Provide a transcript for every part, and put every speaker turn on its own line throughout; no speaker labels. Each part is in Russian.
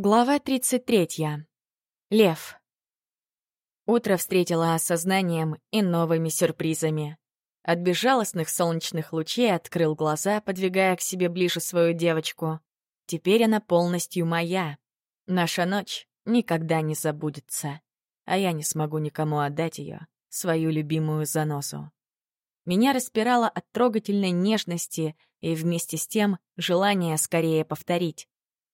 Глава 33. Лев. Утро встретило осознанием и новыми сюрпризами. От безжалостных солнечных лучей открыл глаза, подвигая к себе ближе свою девочку. Теперь она полностью моя. Наша ночь никогда не забудется, а я не смогу никому отдать ее, свою любимую заносу. Меня распирало от трогательной нежности и вместе с тем желание скорее повторить.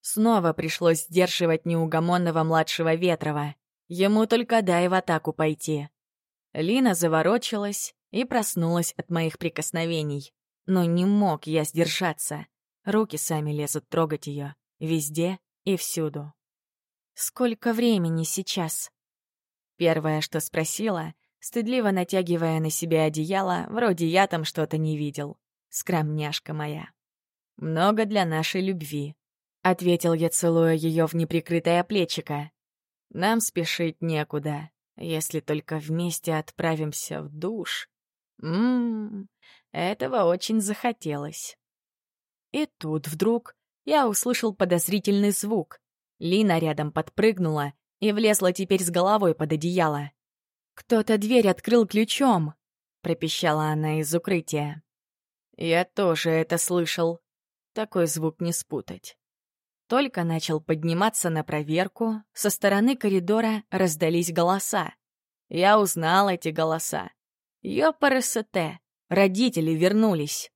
Снова пришлось сдерживать неугомонного младшего Ветрова. Ему только дай в атаку пойти. Лина заворочилась и проснулась от моих прикосновений. Но не мог я сдержаться. Руки сами лезут трогать ее. Везде и всюду. «Сколько времени сейчас?» Первое, что спросила, стыдливо натягивая на себя одеяло, вроде я там что-то не видел. Скромняшка моя. Много для нашей любви. — ответил я, целуя ее в неприкрытое плечико. «Нам спешить некуда, если только вместе отправимся в душ. Ммм, этого очень захотелось». И тут вдруг я услышал подозрительный звук. Лина рядом подпрыгнула и влезла теперь с головой под одеяло. «Кто-то дверь открыл ключом», — пропищала она из укрытия. «Я тоже это слышал. Такой звук не спутать». Только начал подниматься на проверку, со стороны коридора раздались голоса. Я узнал эти голоса. Ёпарасете, родители вернулись.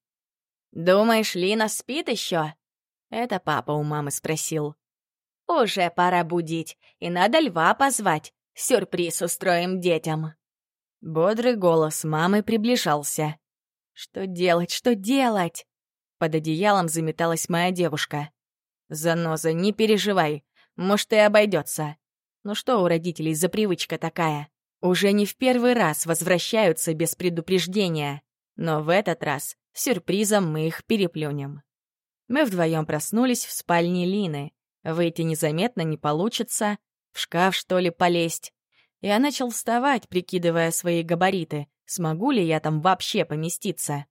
«Думаешь, Лина спит еще?» Это папа у мамы спросил. «Уже пора будить, и надо льва позвать. Сюрприз устроим детям». Бодрый голос мамы приближался. «Что делать, что делать?» Под одеялом заметалась моя девушка. «Заноза, не переживай. Может, и обойдется. Ну что у родителей за привычка такая? Уже не в первый раз возвращаются без предупреждения. Но в этот раз сюрпризом мы их переплюнем». Мы вдвоем проснулись в спальне Лины. Выйти незаметно не получится. В шкаф, что ли, полезть? Я начал вставать, прикидывая свои габариты. Смогу ли я там вообще поместиться?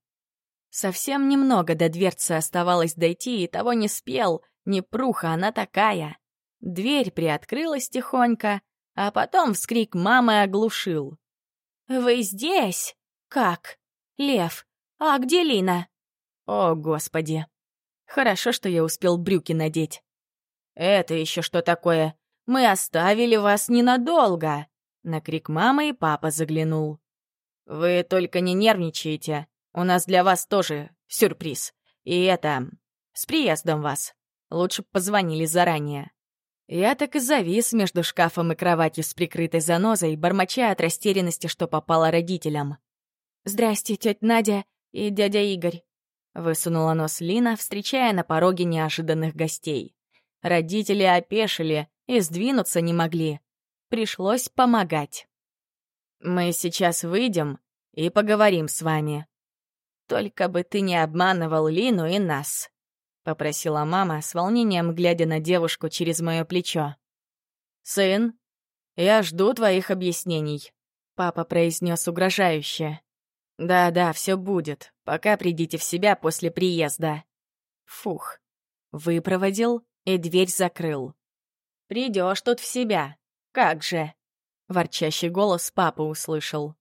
Совсем немного до дверцы оставалось дойти, и того не спел, Непруха она такая. Дверь приоткрылась тихонько, а потом вскрик мамы оглушил. «Вы здесь? Как? Лев, а где Лина?» «О, Господи! Хорошо, что я успел брюки надеть». «Это еще что такое? Мы оставили вас ненадолго!» На крик мамы и папа заглянул. «Вы только не нервничайте. У нас для вас тоже сюрприз. И это... С приездом вас!» Лучше б позвонили заранее. Я так и завис между шкафом и кроватью с прикрытой занозой, бормоча от растерянности, что попало родителям. «Здрасте, тетя Надя и дядя Игорь», — высунула нос Лина, встречая на пороге неожиданных гостей. Родители опешили и сдвинуться не могли. Пришлось помогать. «Мы сейчас выйдем и поговорим с вами. Только бы ты не обманывал Лину и нас», попросила мама, с волнением глядя на девушку через мое плечо. «Сын, я жду твоих объяснений», — папа произнес угрожающе. «Да-да, все будет, пока придите в себя после приезда». Фух. Выпроводил и дверь закрыл. «Придешь тут в себя. Как же?» Ворчащий голос папы услышал.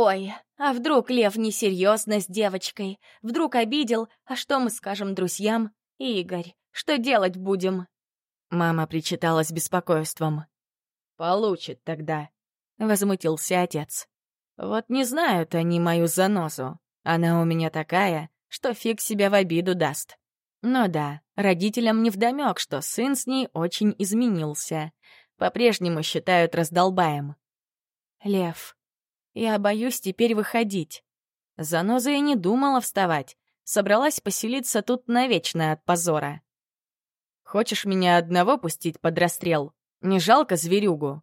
«Ой, а вдруг Лев несерьезно с девочкой? Вдруг обидел? А что мы скажем друзьям? Игорь, что делать будем?» Мама причитала с беспокойством. «Получит тогда», — возмутился отец. «Вот не знают они мою занозу. Она у меня такая, что фиг себя в обиду даст. Но да, родителям невдомёк, что сын с ней очень изменился. По-прежнему считают раздолбаем. «Лев, я боюсь теперь выходить. Заноза и не думала вставать. Собралась поселиться тут навечно от позора. «Хочешь меня одного пустить под расстрел? Не жалко зверюгу?»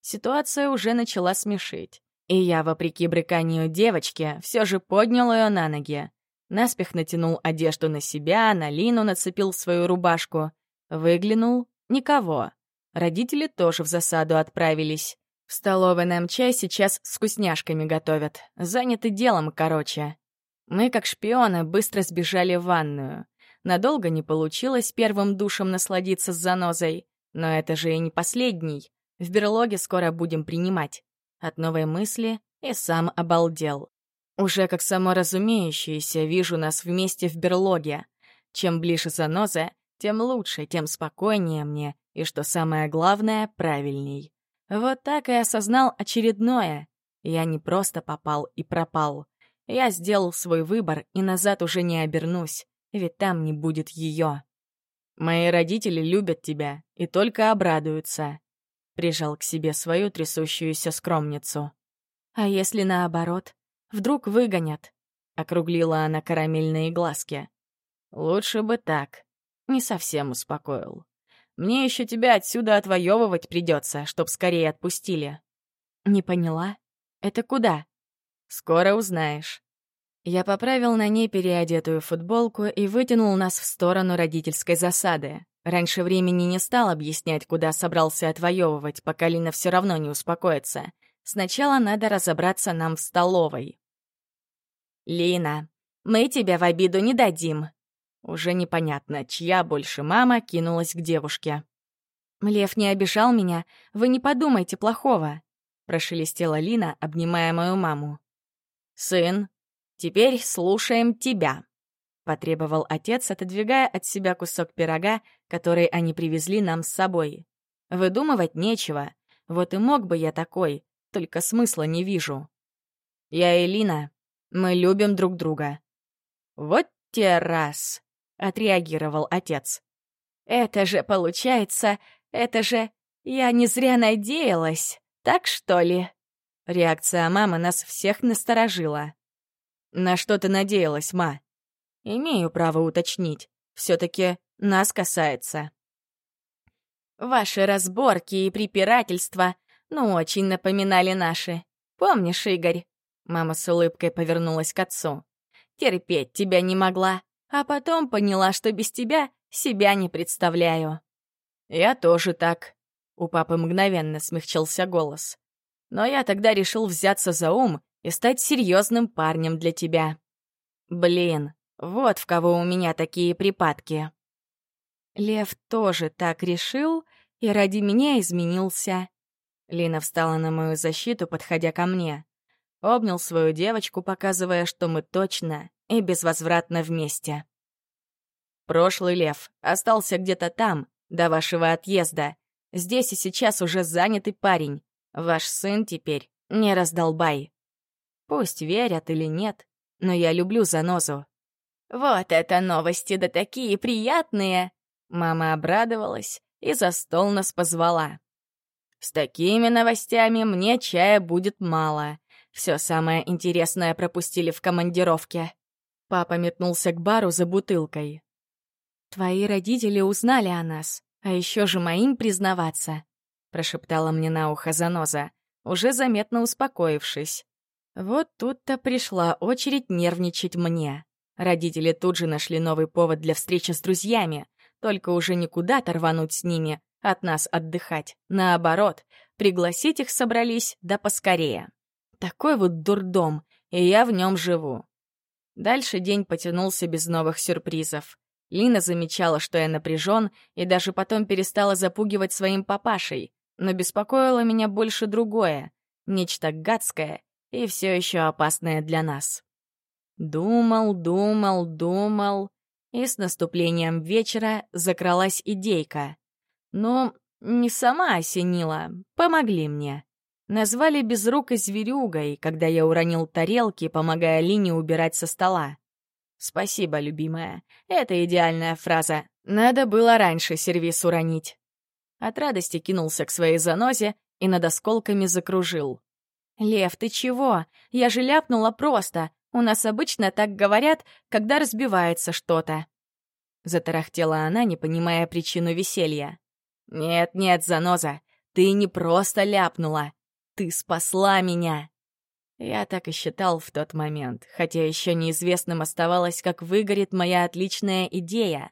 Ситуация уже начала смешить. И я, вопреки брыканию девочки, все же поднял ее на ноги. Наспех натянул одежду на себя, на Лину нацепил свою рубашку. Выглянул — никого. Родители тоже в засаду отправились. В столовой нам чай сейчас с вкусняшками готовят. Заняты делом, короче. Мы, как шпионы, быстро сбежали в ванную. Надолго не получилось первым душем насладиться с занозой. Но это же и не последний. В берлоге скоро будем принимать. От новой мысли и сам обалдел. Уже как само разумеющееся вижу нас вместе в берлоге. Чем ближе заноза, тем лучше, тем спокойнее мне, и, что самое главное, правильней. Вот так и осознал очередное. Я не просто попал и пропал. Я сделал свой выбор и назад уже не обернусь, ведь там не будет ее. Мои родители любят тебя и только обрадуются. Прижал к себе свою трясущуюся скромницу. А если наоборот? Вдруг выгонят? Округлила она карамельные глазки. Лучше бы так. Не совсем успокоил. Мне еще тебя отсюда отвоевывать придется, чтоб скорее отпустили. Не поняла? Это куда? Скоро узнаешь. Я поправил на ней переодетую футболку и вытянул нас в сторону родительской засады. Раньше времени не стал объяснять, куда собрался отвоевывать, пока Лина все равно не успокоится. Сначала надо разобраться нам в столовой. «Лина, мы тебя в обиду не дадим». Уже непонятно, чья больше мама кинулась к девушке. «Лев не обижал меня, вы не подумайте плохого», — прошелестела Лина, обнимая мою маму. «Сын, теперь слушаем тебя», — потребовал отец, отодвигая от себя кусок пирога, который они привезли нам с собой. «Выдумывать нечего. Вот и мог бы я такой, только смысла не вижу. Я и Лина, мы любим друг друга». «Вот те раз», — отреагировал отец. «Это же получается, это же... Я не зря надеялась». Так что ли?» Реакция мамы нас всех насторожила. «На что ты надеялась, ма?» «Имею право уточнить. Все-таки нас касается». «Ваши разборки и препирательства, ну, очень напоминали наши. Помнишь, Игорь?» Мама с улыбкой повернулась к отцу. «Терпеть тебя не могла, а потом поняла, что без тебя себя не представляю». «Я тоже так», у папы мгновенно смягчился голос. «Но я тогда решил взяться за ум и стать серьезным парнем для тебя. Блин, вот в кого у меня такие припадки». Лев тоже так решил и ради меня изменился. Лина встала на мою защиту, подходя ко мне. Обнял свою девочку, показывая, что мы точно и безвозвратно вместе. Прошлый лев остался где-то там, до вашего отъезда, Здесь и сейчас уже занятый парень. Ваш сын теперь не раздолбай. Пусть верят или нет, но я люблю занозу. Вот это новости да такие приятные! Мама обрадовалась и за стол нас позвала. С такими новостями мне чая будет мало. Все самое интересное пропустили в командировке. Папа метнулся к бару за бутылкой. «Твои родители узнали о нас. А еще же моим признаваться, прошептала мне на ухо заноза, уже заметно успокоившись. Вот тут-то пришла очередь нервничать мне. Родители тут же нашли новый повод для встречи с друзьями, только уже не куда-то рвануть с ними, от нас отдыхать. Наоборот, пригласить их собрались, да поскорее. Такой вот дурдом, и я в нем живу. Дальше день потянулся без новых сюрпризов. Лина замечала, что я напряжен, и даже потом перестала запугивать своим папашей, но беспокоило меня больше другое, нечто гадское и все еще опасное для нас. Думал, думал, думал, и с наступлением вечера закралась идейка. Ну, не сама осенила, помогли мне. Назвали безрукой зверюгой, когда я уронил тарелки, помогая Лине убирать со стола. «Спасибо, любимая. Это идеальная фраза. Надо было раньше сервис уронить». От радости кинулся к своей занозе и над осколками закружил. «Лев, ты чего? Я же ляпнула просто. У нас обычно так говорят, когда разбивается что-то». Затарахтела она, не понимая причину веселья. «Нет-нет, заноза, ты не просто ляпнула. Ты спасла меня!» Я так и считал в тот момент, хотя еще неизвестным оставалось, как выгорит моя отличная идея.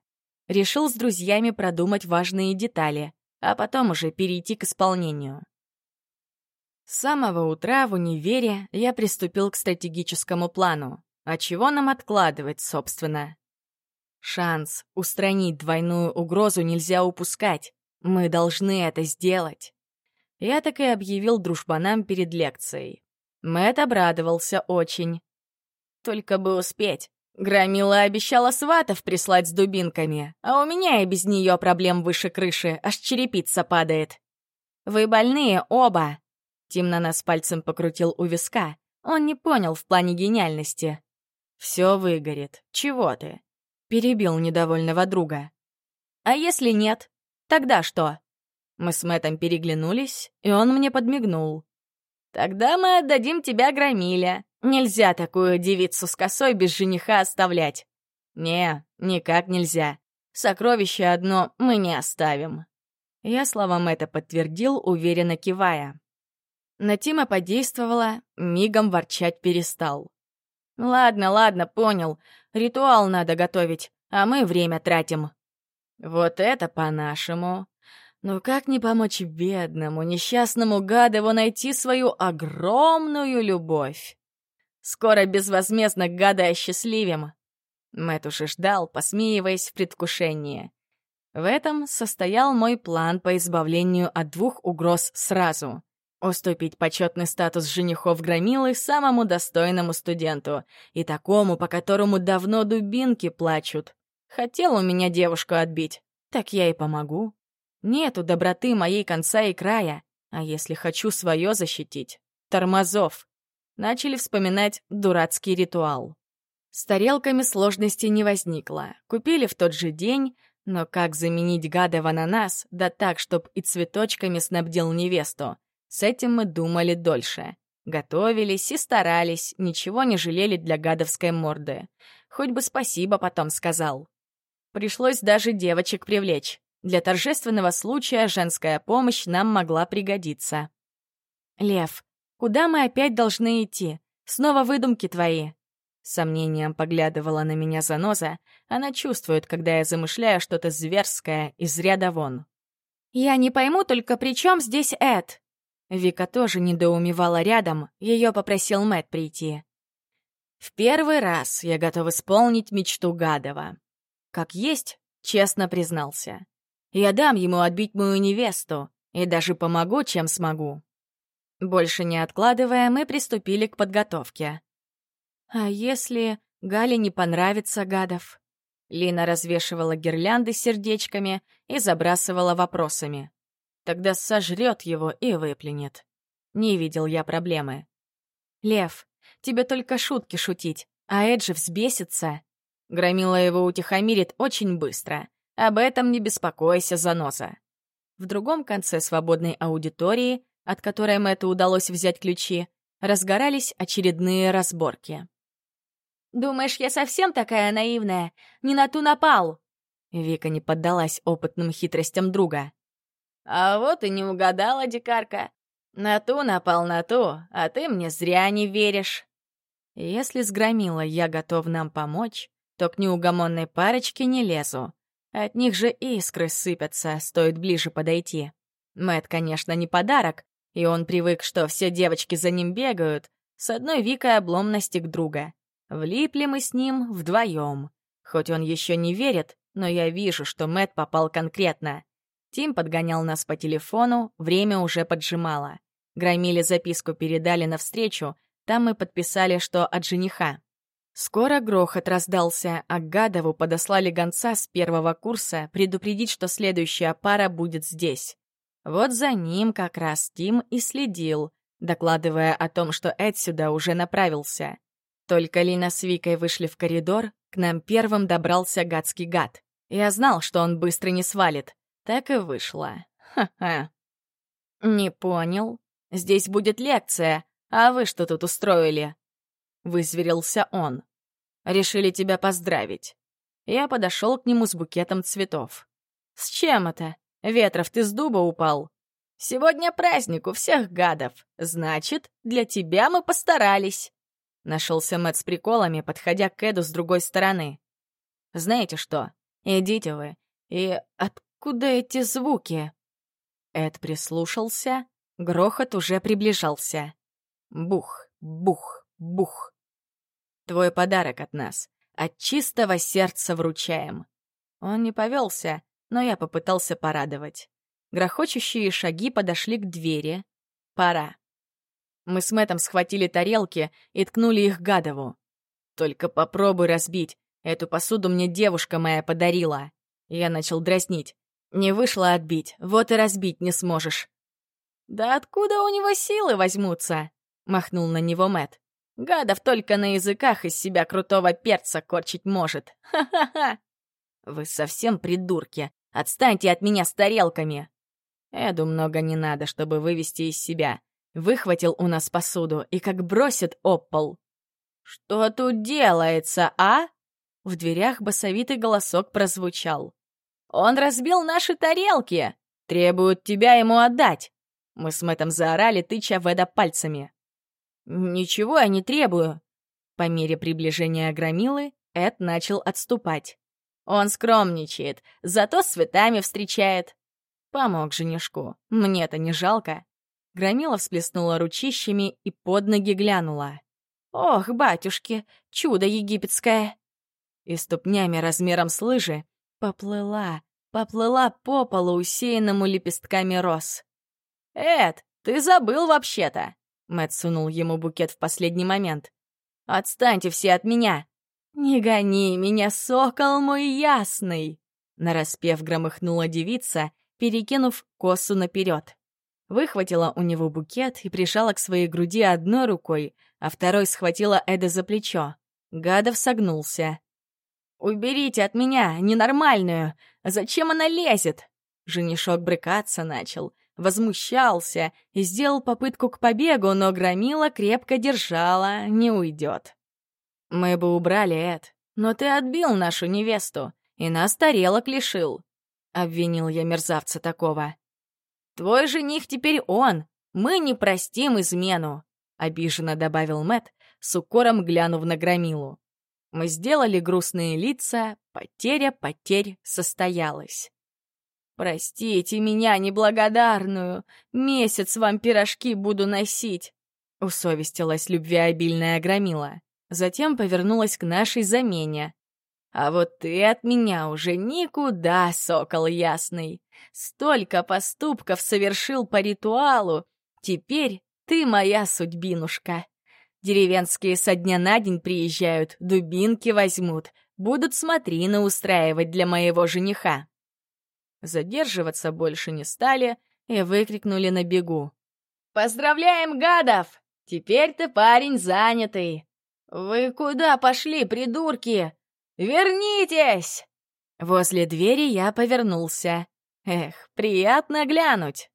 Решил с друзьями продумать важные детали, а потом уже перейти к исполнению. С самого утра в универе я приступил к стратегическому плану. А чего нам откладывать, собственно? Шанс устранить двойную угрозу нельзя упускать. Мы должны это сделать. Я так и объявил дружбанам перед лекцией. Мэт обрадовался очень. Только бы успеть. Громила обещала сватов прислать с дубинками, а у меня и без нее проблем выше крыши, аж черепица падает. «Вы больные оба!» Тим на нас пальцем покрутил у виска. Он не понял в плане гениальности. «Все выгорит. Чего ты?» Перебил недовольного друга. «А если нет? Тогда что?» Мы с Мэттом переглянулись, и он мне подмигнул. «Тогда мы отдадим тебя Громиле. Нельзя такую девицу с косой без жениха оставлять». «Не, никак нельзя. Сокровище одно мы не оставим». Я словам это подтвердил, уверенно кивая. На Тима подействовала, мигом ворчать перестал. «Ладно, ладно, понял. Ритуал надо готовить, а мы время тратим». «Вот это по-нашему. Но как не помочь бедному, несчастному Гадову найти свою огромную любовь? Скоро безвозмездно Гада осчастливим. Мэтт уже ждал, посмеиваясь в предвкушении. В этом состоял мой план по избавлению от двух угроз сразу. Уступить почетный статус женихов Громилы самому достойному студенту и такому, по которому давно дубинки плачут. Хотел у меня девушку отбить, так я и помогу. Нету доброты моей конца и края, а если хочу свое защитить — тормозов. Начали вспоминать дурацкий ритуал. С тарелками сложности не возникло. Купили в тот же день, но как заменить гада в ананас, да так, чтоб и цветочками снабдил невесту? С этим мы думали дольше. Готовились и старались, ничего не жалели для гадовской морды. Хоть бы спасибо потом сказал. Пришлось даже девочек привлечь. Для торжественного случая женская помощь нам могла пригодиться. «Лев, куда мы опять должны идти? Снова выдумки твои?» Сомнением поглядывала на меня заноза. Она чувствует, когда я замышляю что-то зверское из ряда вон. «Я не пойму только, при чем здесь Эд?» Вика тоже недоумевала рядом, ее попросил Мэт прийти. «В первый раз я готов исполнить мечту Гадова. Как есть, честно признался. Я дам ему отбить мою невесту и даже помогу, чем смогу. Больше не откладывая, мы приступили к подготовке. А если Гале не понравится гадов? Лина развешивала гирлянды сердечками и забрасывала вопросами. Тогда сожрет его и выплюнет. Не видел я проблемы. «Лев, тебе только шутки шутить, а Эджи взбесится». Громила его утихомирит очень быстро. Об этом не беспокойся, заноза. В другом конце свободной аудитории, от которой Мэтту удалось взять ключи, разгорались очередные разборки. «Думаешь, я совсем такая наивная? Не на ту напал!» Вика не поддалась опытным хитростям друга. «А вот и не угадала, дикарка. На ту напал на ту, а ты мне зря не веришь». Если сгромила я готов нам помочь, то к неугомонной парочке не лезу. От них же искры сыпятся, стоит ближе подойти. Мэт, конечно, не подарок, и он привык, что все девочки за ним бегают. С одной Викой облом настиг друга. Влипли мы с ним вдвоем. Хоть он еще не верит, но я вижу, что Мэт попал конкретно. Тим подгонял нас по телефону, время уже поджимало. Громили записку передали навстречу, там мы подписали, что от жениха. Скоро грохот раздался, а Гадову подослали гонца с первого курса предупредить, что следующая пара будет здесь. Вот за ним как раз Тим и следил, докладывая о том, что Эд сюда уже направился. Только Лина с Викой вышли в коридор, к нам первым добрался гадский гад. Я знал, что он быстро не свалит. Так и вышло. Ха-ха. «Не понял. Здесь будет лекция, а вы что тут устроили?» Вызверился он. «Решили тебя поздравить». Я подошел к нему с букетом цветов. «С чем это? Ветров, ты с дуба упал?» «Сегодня праздник у всех гадов. Значит, для тебя мы постарались». Нашелся Мэтт с приколами, подходя к Эду с другой стороны. «Знаете что? Идите вы. И откуда эти звуки?» Эд прислушался. Грохот уже приближался. Бух, бух, бух. Твой подарок от нас. От чистого сердца вручаем. Он не повелся, но я попытался порадовать. Грохочущие шаги подошли к двери. Пора. Мы с Мэтом схватили тарелки и ткнули их Гадову. «Только попробуй разбить. Эту посуду мне девушка моя подарила». Я начал дразнить. «Не вышло отбить, вот и разбить не сможешь». «Да откуда у него силы возьмутся?» — махнул на него Мэт. «Гадов только на языках из себя крутого перца корчить может. Ха-ха-ха!» «Вы совсем придурки! Отстаньте от меня с тарелками!» Эду много не надо, чтобы вывести из себя. Выхватил у нас посуду и как бросит об пол. «Что тут делается, а?» В дверях басовитый голосок прозвучал. «Он разбил наши тарелки! Требуют тебя ему отдать!» Мы с Мэттом заорали, тыча Веда пальцами. «Ничего я не требую!» По мере приближения громилы Эд начал отступать. «Он скромничает, зато с цветами встречает!» Помог женишку. Мне-то не жалко. Громила всплеснула ручищами и под ноги глянула. «Ох, батюшки, чудо египетское!» И ступнями размером с лыжи поплыла, поплыла по полу, усеянному лепестками роз. «Эд, ты забыл вообще-то!» Мэт сунул ему букет в последний момент. «Отстаньте все от меня!» «Не гони меня, сокол мой ясный!» Нараспев громыхнула девица, перекинув косу наперед. Выхватила у него букет и прижала к своей груди одной рукой, а второй схватила Эда за плечо. Гадов согнулся. «Уберите от меня, ненормальную! Зачем она лезет?» Женишок брыкаться начал, возмущался и сделал попытку к побегу, но громила крепко держала, не уйдет. «Мы бы убрали, Эд, но ты отбил нашу невесту и нас тарелок лишил», — обвинил я мерзавца такого. «Твой жених теперь он, мы не простим измену», — обиженно добавил Мэт, с укором глянув на громилу. Мы сделали грустные лица, потеря потерь состоялась. «Простите меня, неблагодарную, месяц вам пирожки буду носить», — усовестилась любвеобильная громила. Затем повернулась к нашей замене. «А вот ты от меня уже никуда, сокол ясный. Столько поступков совершил по ритуалу. Теперь ты моя судьбинушка. Деревенские со дня на день приезжают, дубинки возьмут, будут смотрины устраивать для моего жениха». Задерживаться больше не стали и выкрикнули на бегу. «Поздравляем, гадов! Теперь ты парень занятый! Вы куда пошли, придурки? Вернитесь!» Возле двери я повернулся. Эх, приятно глянуть.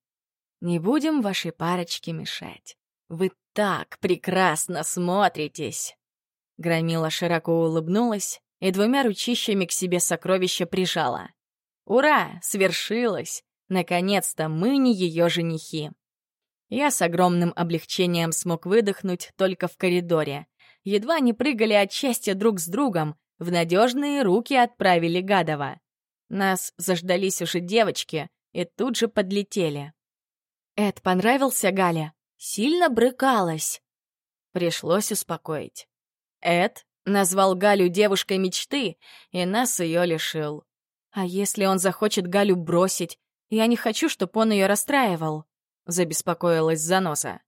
Не будем вашей парочке мешать. Вы так прекрасно смотритесь. Громила широко улыбнулась и двумя ручищами к себе сокровища прижала. Ура! Свершилось! Наконец-то мы не ее женихи. Я с огромным облегчением смог выдохнуть только в коридоре. Едва не прыгали от счастья друг с другом, в надежные руки отправили Гадова. Нас заждались уже девочки и тут же подлетели. «Эд понравился Галя? Сильно брыкалась?» Пришлось успокоить. Эд назвал Галю девушкой мечты и нас ее лишил. А если он захочет Галю бросить? Я не хочу, чтобы он ее расстраивал. Забеспокоилась Заноса.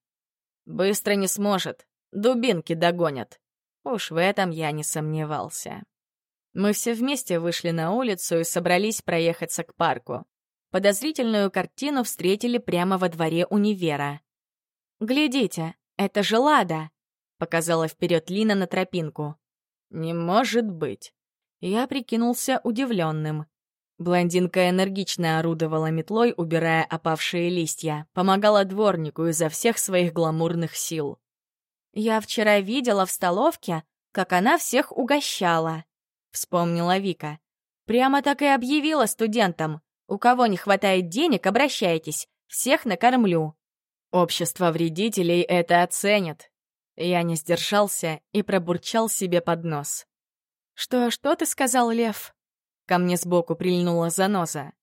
Быстро не сможет. Дубинки догонят. Уж в этом я не сомневался. Мы все вместе вышли на улицу и собрались проехаться к парку. Подозрительную картину встретили прямо во дворе универа. «Глядите, это же Лада!» — показала вперед Лина на тропинку. «Не может быть!» Я прикинулся удивленным. Блондинка энергично орудовала метлой, убирая опавшие листья, помогала дворнику изо всех своих гламурных сил. «Я вчера видела в столовке, как она всех угощала», — вспомнила Вика. «Прямо так и объявила студентам. У кого не хватает денег, обращайтесь, всех накормлю». Общество вредителей это оценит. Я не сдержался и пробурчал себе под нос. «Что, что ты сказал, Лев?» Ко мне сбоку прильнула заноза.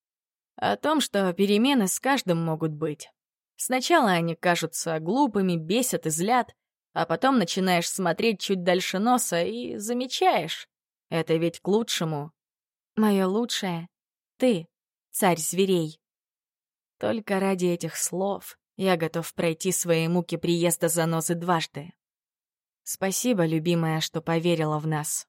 О том, что перемены с каждым могут быть. Сначала они кажутся глупыми, бесят и злят, а потом начинаешь смотреть чуть дальше носа и замечаешь. Это ведь к лучшему. Мое лучшее — ты, царь зверей. Только ради этих слов я готов пройти свои муки приезда занозы дважды. Спасибо, любимая, что поверила в нас.